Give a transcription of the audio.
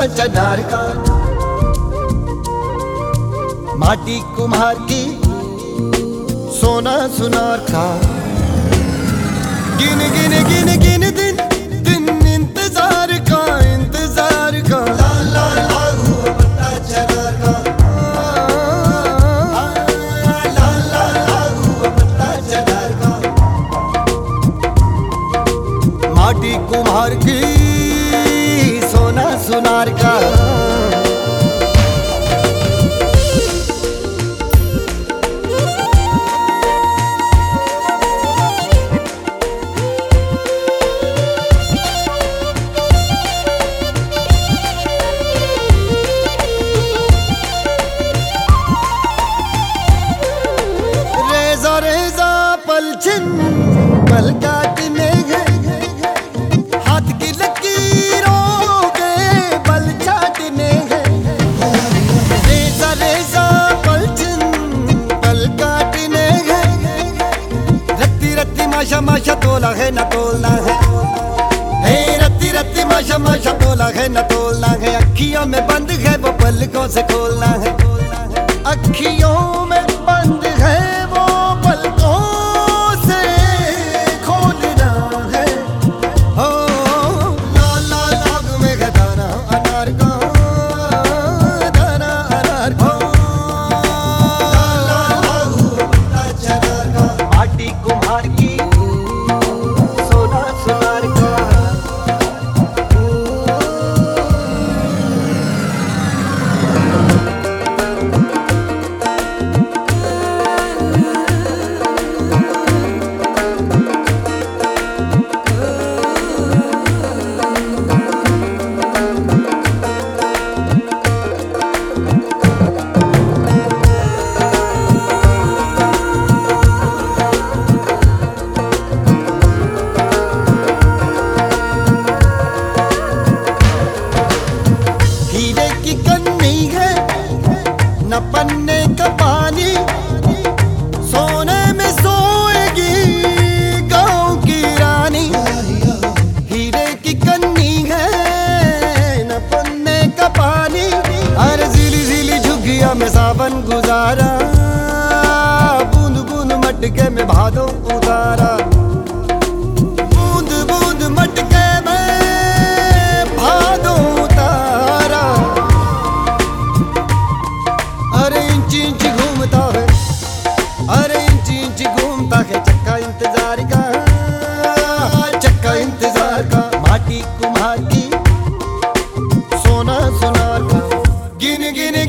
पत्ता चनार का माटी कुम्हार की सोना सुनार का गिन गिन गिन गिन दिन सुनार का पलछिन। रत्ती माशा माशा तोला है, न तोलना है। हे रत्ती रत्ती माशा माशा तोला है, न तोलना है। अखियों में बंद है, वो पलकों से खोलना है। अखियों में सावन गुजारा। बूंद बूंद मटके में भादो उतारा। बूंद बूंद मटके में भादो उतारा। अरे इंच इंच घूमता है। अरे इंच इंच घूमता है। चक्का इंतज़ार का, चक्का इंतज़ार का। माटी कुम्हार की, सोना, सोनार का। गिन गिन